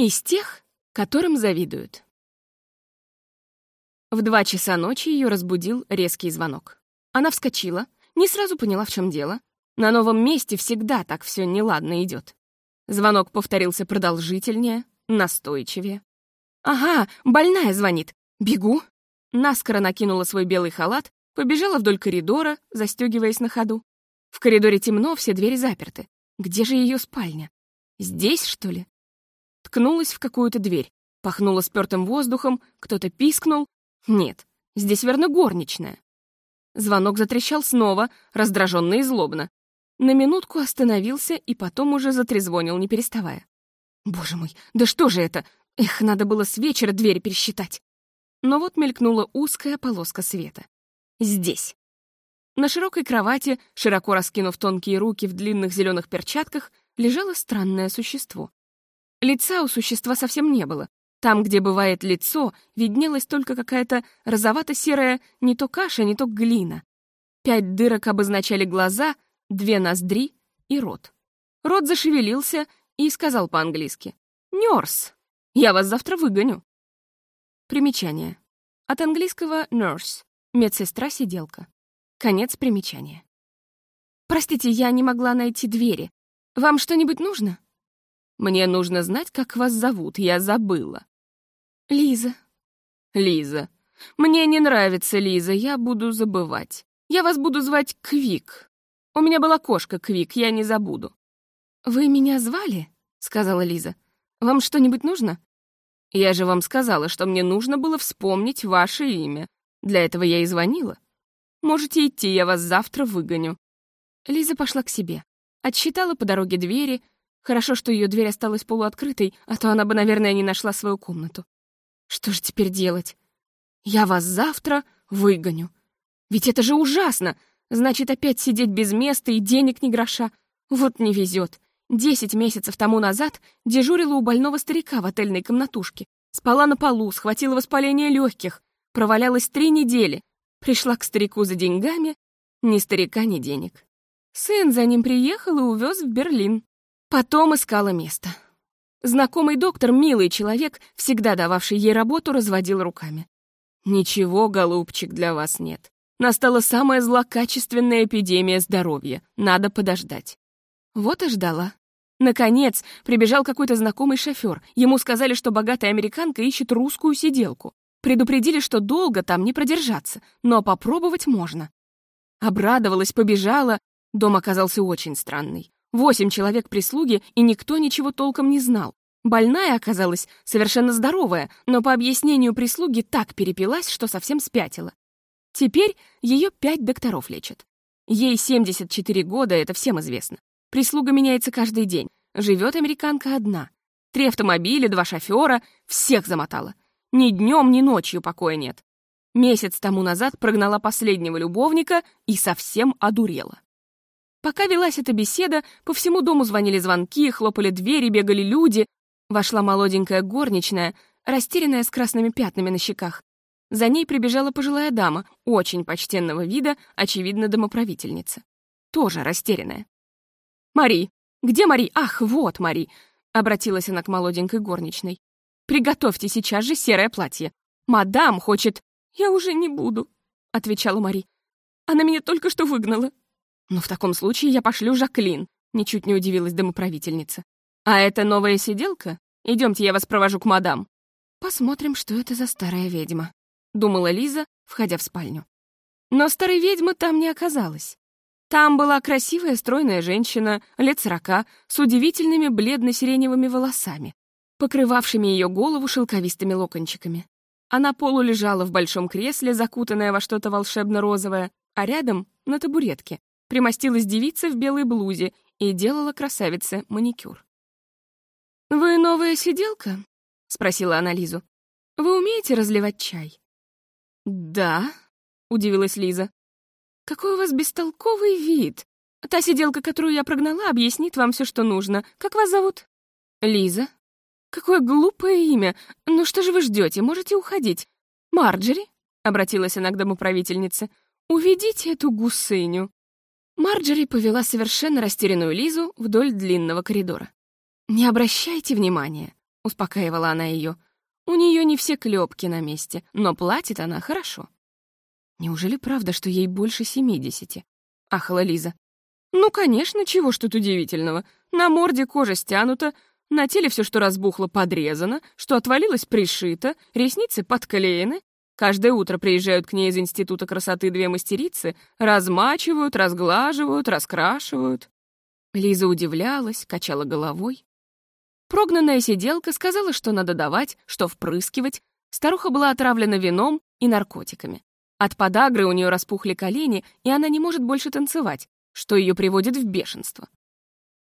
Из тех, которым завидуют. В два часа ночи ее разбудил резкий звонок. Она вскочила, не сразу поняла, в чем дело. На новом месте всегда так все неладно идет. Звонок повторился продолжительнее, настойчивее. «Ага, больная звонит. Бегу!» Наскоро накинула свой белый халат, побежала вдоль коридора, застегиваясь на ходу. В коридоре темно, все двери заперты. Где же ее спальня? Здесь, что ли? Ткнулась в какую-то дверь, пахнула спёртым воздухом, кто-то пискнул. Нет, здесь верно горничная. Звонок затрещал снова, раздраженно и злобно. На минутку остановился и потом уже затрезвонил, не переставая. Боже мой, да что же это? Эх, надо было с вечера дверь пересчитать. Но вот мелькнула узкая полоска света. Здесь. На широкой кровати, широко раскинув тонкие руки в длинных зеленых перчатках, лежало странное существо. Лица у существа совсем не было. Там, где бывает лицо, виднелась только какая-то розовато-серая не то каша, не то глина. Пять дырок обозначали глаза, две ноздри и рот. Рот зашевелился и сказал по-английски. «Нёрс, я вас завтра выгоню». Примечание. От английского nurse — медсестра-сиделка. Конец примечания. «Простите, я не могла найти двери. Вам что-нибудь нужно?» Мне нужно знать, как вас зовут, я забыла. Лиза. Лиза. Мне не нравится Лиза, я буду забывать. Я вас буду звать Квик. У меня была кошка Квик, я не забуду. Вы меня звали? Сказала Лиза. Вам что-нибудь нужно? Я же вам сказала, что мне нужно было вспомнить ваше имя. Для этого я и звонила. Можете идти, я вас завтра выгоню. Лиза пошла к себе. Отсчитала по дороге двери, Хорошо, что ее дверь осталась полуоткрытой, а то она бы, наверное, не нашла свою комнату. Что же теперь делать? Я вас завтра выгоню. Ведь это же ужасно! Значит, опять сидеть без места и денег ни гроша. Вот не везет. Десять месяцев тому назад дежурила у больного старика в отельной комнатушке. Спала на полу, схватила воспаление легких. Провалялась три недели. Пришла к старику за деньгами. Ни старика, ни денег. Сын за ним приехал и увез в Берлин. Потом искала место. Знакомый доктор, милый человек, всегда дававший ей работу, разводил руками. «Ничего, голубчик, для вас нет. Настала самая злокачественная эпидемия здоровья. Надо подождать». Вот и ждала. Наконец, прибежал какой-то знакомый шофер. Ему сказали, что богатая американка ищет русскую сиделку. Предупредили, что долго там не продержаться, но попробовать можно. Обрадовалась, побежала. Дом оказался очень странный. Восемь человек прислуги, и никто ничего толком не знал. Больная оказалась совершенно здоровая, но по объяснению прислуги так перепилась, что совсем спятила. Теперь ее пять докторов лечат. Ей 74 года, это всем известно. Прислуга меняется каждый день. Живет американка одна. Три автомобиля, два шофера, всех замотала. Ни днем, ни ночью покоя нет. Месяц тому назад прогнала последнего любовника и совсем одурела. Пока велась эта беседа, по всему дому звонили звонки, хлопали двери, бегали люди. Вошла молоденькая горничная, растерянная с красными пятнами на щеках. За ней прибежала пожилая дама, очень почтенного вида, очевидно, домоправительница. Тоже растерянная. «Мари! Где Мари? Ах, вот Мари!» — обратилась она к молоденькой горничной. «Приготовьте сейчас же серое платье. Мадам хочет...» «Я уже не буду», — отвечала Мари. «Она меня только что выгнала. «Ну, в таком случае я пошлю Жаклин», — ничуть не удивилась домоправительница. «А это новая сиделка? Идемте, я вас провожу к мадам». «Посмотрим, что это за старая ведьма», — думала Лиза, входя в спальню. Но старой ведьмы там не оказалось. Там была красивая стройная женщина, лет сорока, с удивительными бледно-сиреневыми волосами, покрывавшими ее голову шелковистыми локончиками. Она полулежала в большом кресле, закутанная во что-то волшебно-розовое, а рядом, на табуретке, примостилась девица в белой блузе и делала красавице маникюр. «Вы новая сиделка?» — спросила она Лизу. «Вы умеете разливать чай?» «Да», — удивилась Лиза. «Какой у вас бестолковый вид. Та сиделка, которую я прогнала, объяснит вам все, что нужно. Как вас зовут?» «Лиза». «Какое глупое имя. Ну что же вы ждете? Можете уходить. Марджери?» — обратилась она к домоправительнице. «Уведите эту гусыню». Марджери повела совершенно растерянную Лизу вдоль длинного коридора. «Не обращайте внимания», — успокаивала она ее. «У нее не все клепки на месте, но платит она хорошо». «Неужели правда, что ей больше семидесяти?» — ахала Лиза. «Ну, конечно, чего ж тут удивительного. На морде кожа стянута, на теле все, что разбухло, подрезано, что отвалилось, пришито, ресницы подклеены. Каждое утро приезжают к ней из Института красоты две мастерицы, размачивают, разглаживают, раскрашивают». Лиза удивлялась, качала головой. Прогнанная сиделка сказала, что надо давать, что впрыскивать. Старуха была отравлена вином и наркотиками. От подагры у нее распухли колени, и она не может больше танцевать, что ее приводит в бешенство.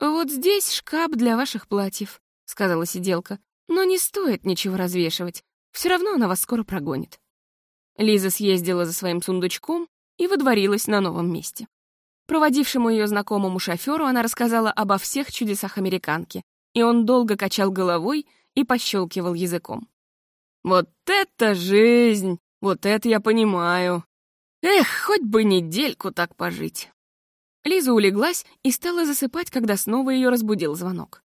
«Вот здесь шкаф для ваших платьев», — сказала сиделка. «Но не стоит ничего развешивать. Все равно она вас скоро прогонит». Лиза съездила за своим сундучком и выдворилась на новом месте. Проводившему ее знакомому шоферу она рассказала обо всех чудесах американки, и он долго качал головой и пощелкивал языком. «Вот это жизнь! Вот это я понимаю! Эх, хоть бы недельку так пожить!» Лиза улеглась и стала засыпать, когда снова ее разбудил звонок.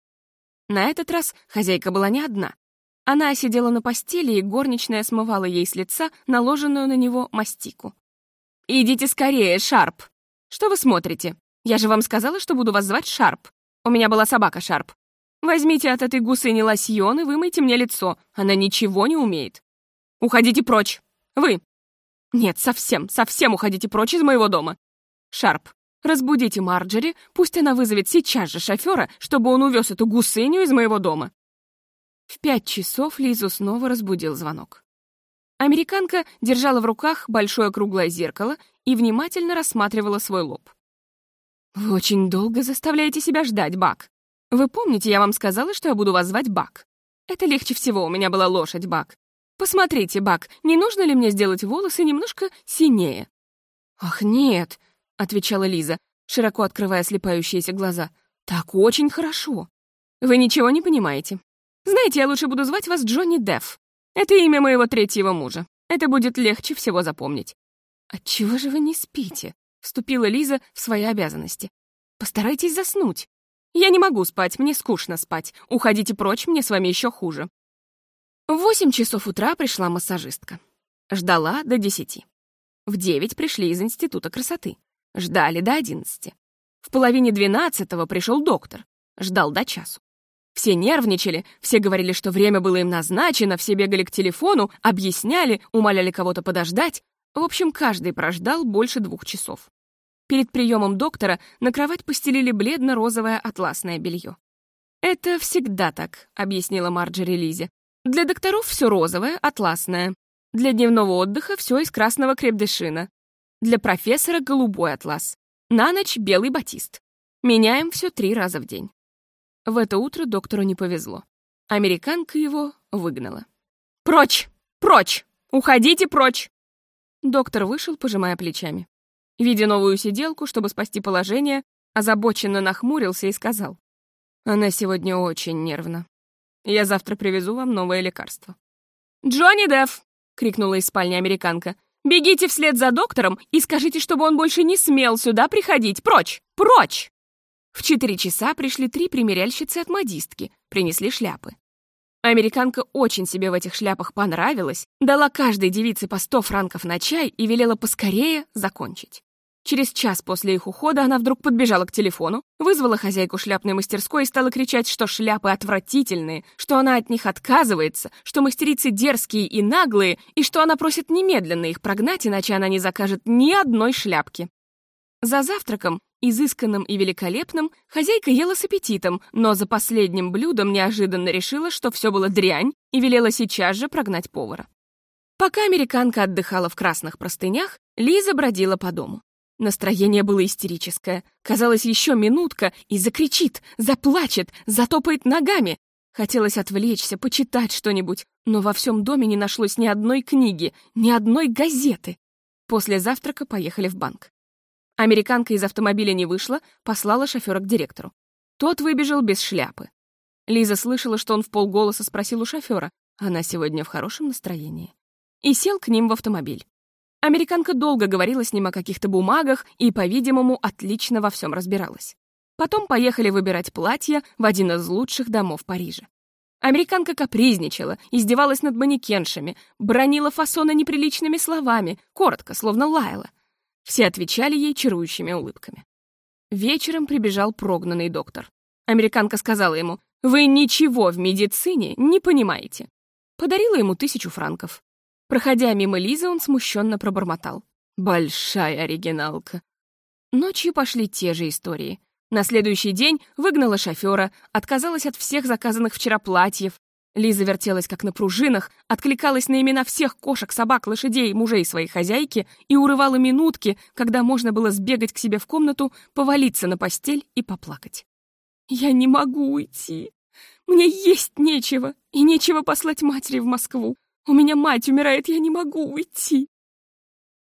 На этот раз хозяйка была не одна. Она сидела на постели, и горничная смывала ей с лица наложенную на него мастику. «Идите скорее, Шарп! Что вы смотрите? Я же вам сказала, что буду вас звать Шарп. У меня была собака Шарп. Возьмите от этой гусыни лосьон и вымойте мне лицо. Она ничего не умеет. Уходите прочь. Вы. Нет, совсем, совсем уходите прочь из моего дома. Шарп, разбудите Марджери, пусть она вызовет сейчас же шофера, чтобы он увез эту гусыню из моего дома. В пять часов Лизу снова разбудил звонок. Американка держала в руках большое круглое зеркало и внимательно рассматривала свой лоб. «Вы очень долго заставляете себя ждать, Бак», вы помните, я вам сказала, что я буду вас звать Бак? Это легче всего, у меня была лошадь Бак. Посмотрите, Бак, не нужно ли мне сделать волосы немножко синее? Ах, нет, отвечала Лиза, широко открывая слепающиеся глаза. Так очень хорошо. Вы ничего не понимаете. Знаете, я лучше буду звать вас Джонни Дефф. Это имя моего третьего мужа. Это будет легче всего запомнить. Отчего же вы не спите? Вступила Лиза в свои обязанности. Постарайтесь заснуть. Я не могу спать, мне скучно спать. Уходите прочь, мне с вами еще хуже. В восемь часов утра пришла массажистка. Ждала до десяти. В девять пришли из Института красоты. Ждали до одиннадцати. В половине двенадцатого пришел доктор. Ждал до часу. Все нервничали, все говорили, что время было им назначено, все бегали к телефону, объясняли, умоляли кого-то подождать. В общем, каждый прождал больше двух часов. Перед приемом доктора на кровать постелили бледно-розовое атласное белье. «Это всегда так», — объяснила Марджери Лизе. «Для докторов все розовое, атласное. Для дневного отдыха все из красного крепдешина. Для профессора голубой атлас. На ночь белый батист. Меняем все три раза в день». В это утро доктору не повезло. Американка его выгнала. «Прочь! Прочь! Уходите прочь!» Доктор вышел, пожимая плечами. Видя новую сиделку, чтобы спасти положение, озабоченно нахмурился и сказал. «Она сегодня очень нервна. Я завтра привезу вам новое лекарство». «Джонни Дефф!» — крикнула из спальни американка. «Бегите вслед за доктором и скажите, чтобы он больше не смел сюда приходить. Прочь! Прочь!» В четыре часа пришли три примеряльщицы от модистки, принесли шляпы. Американка очень себе в этих шляпах понравилась, дала каждой девице по сто франков на чай и велела поскорее закончить. Через час после их ухода она вдруг подбежала к телефону, вызвала хозяйку шляпной мастерской и стала кричать, что шляпы отвратительные, что она от них отказывается, что мастерицы дерзкие и наглые, и что она просит немедленно их прогнать, иначе она не закажет ни одной шляпки. За завтраком, изысканным и великолепным, хозяйка ела с аппетитом, но за последним блюдом неожиданно решила, что все было дрянь, и велела сейчас же прогнать повара. Пока американка отдыхала в красных простынях, Лиза бродила по дому. Настроение было истерическое. Казалось, еще минутка и закричит, заплачет, затопает ногами. Хотелось отвлечься, почитать что-нибудь, но во всем доме не нашлось ни одной книги, ни одной газеты. После завтрака поехали в банк. Американка из автомобиля не вышла, послала шофера к директору. Тот выбежал без шляпы. Лиза слышала, что он в полголоса спросил у шофера, она сегодня в хорошем настроении, и сел к ним в автомобиль. Американка долго говорила с ним о каких-то бумагах и, по-видимому, отлично во всем разбиралась. Потом поехали выбирать платья в один из лучших домов Парижа. Американка капризничала, издевалась над манекеншами, бронила фасона неприличными словами, коротко, словно лаяла. Все отвечали ей чарующими улыбками. Вечером прибежал прогнанный доктор. Американка сказала ему, «Вы ничего в медицине не понимаете». Подарила ему тысячу франков. Проходя мимо Лизы, он смущенно пробормотал. «Большая оригиналка». Ночью пошли те же истории. На следующий день выгнала шофера, отказалась от всех заказанных вчера платьев. Лиза вертелась как на пружинах, откликалась на имена всех кошек, собак, лошадей, мужей своей хозяйки и урывала минутки, когда можно было сбегать к себе в комнату, повалиться на постель и поплакать. «Я не могу уйти. Мне есть нечего, и нечего послать матери в Москву. У меня мать умирает, я не могу уйти.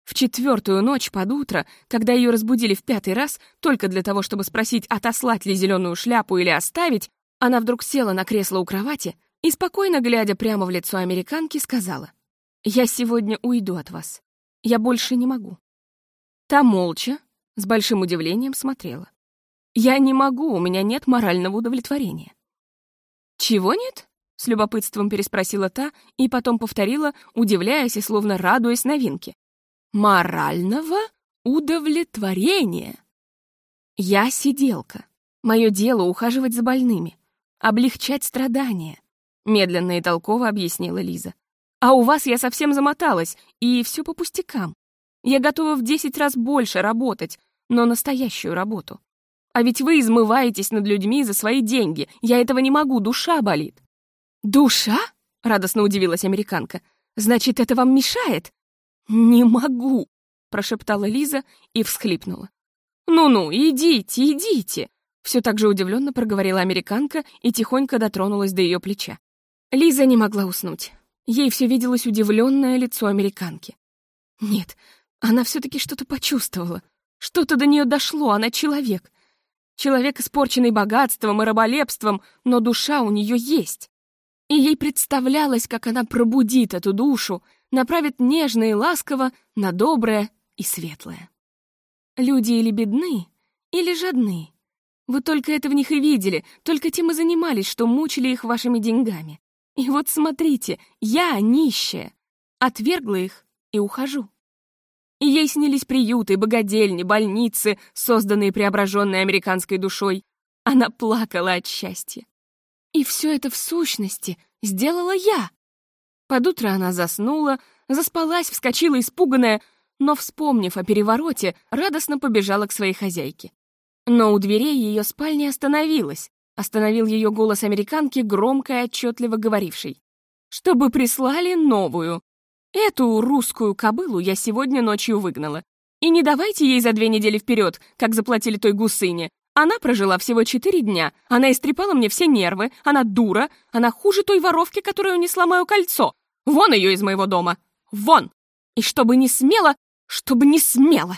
В четвертую ночь под утро, когда ее разбудили в пятый раз, только для того, чтобы спросить, отослать ли зеленую шляпу или оставить, она вдруг села на кресло у кровати и, спокойно глядя прямо в лицо американки, сказала, «Я сегодня уйду от вас. Я больше не могу». Та молча, с большим удивлением смотрела. «Я не могу, у меня нет морального удовлетворения». «Чего нет?» — с любопытством переспросила та и потом повторила, удивляясь и словно радуясь новинке морального удовлетворения. Я сиделка. Мое дело — ухаживать за больными, облегчать страдания, медленно и толково объяснила Лиза. А у вас я совсем замоталась, и все по пустякам. Я готова в десять раз больше работать, но настоящую работу. А ведь вы измываетесь над людьми за свои деньги. Я этого не могу, душа болит. Душа? Радостно удивилась американка. Значит, это вам мешает? «Не могу!» — прошептала Лиза и всхлипнула. «Ну-ну, идите, идите!» Все так же удивленно проговорила американка и тихонько дотронулась до ее плеча. Лиза не могла уснуть. Ей все виделось удивленное лицо американки. Нет, она все-таки что-то почувствовала. Что-то до нее дошло, она человек. Человек, испорченный богатством и раболепством, но душа у нее есть. И ей представлялось, как она пробудит эту душу, направит нежно и ласково на доброе и светлое. Люди или бедны, или жадны. Вы только это в них и видели, только тем и занимались, что мучили их вашими деньгами. И вот смотрите, я нищая, отвергла их и ухожу. И ей снились приюты, богадельни, больницы, созданные преображенной американской душой. Она плакала от счастья. И все это в сущности сделала я. Под утро она заснула, заспалась, вскочила испуганная, но, вспомнив о перевороте, радостно побежала к своей хозяйке. Но у дверей ее спальни остановилась. Остановил ее голос американки, громко и отчетливо говоривший. «Чтобы прислали новую. Эту русскую кобылу я сегодня ночью выгнала. И не давайте ей за две недели вперед, как заплатили той гусыне. Она прожила всего четыре дня. Она истрепала мне все нервы. Она дура. Она хуже той воровки, которой унесла мое кольцо. Вон ее из моего дома! Вон! И чтобы не смело, чтобы не смело!»